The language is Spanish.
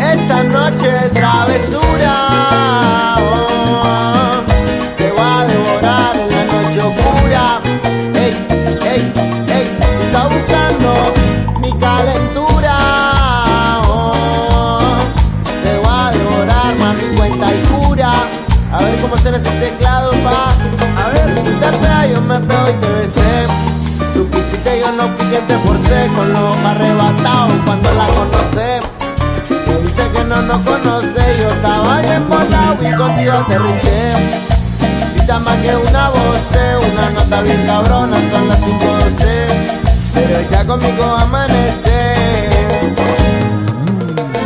Esta noche travesura. Te va a devorar en la noche oscura. Ey, ey, ey, está buscando mi calentura. Te va a devorar más mi cuenta y cura. A ver cómo suena ese teclado pa. A ver, te yo me pego y te besé. Tú quisiste, yo no fui quien te forcé Con los ojos arrebatados cuando la conocé Me dice que no nos conoce Yo estaba bien volado y contigo aterricé Grita más que una voz, una nota bien cabrona Son las 5.12 Pero ya conmigo amanece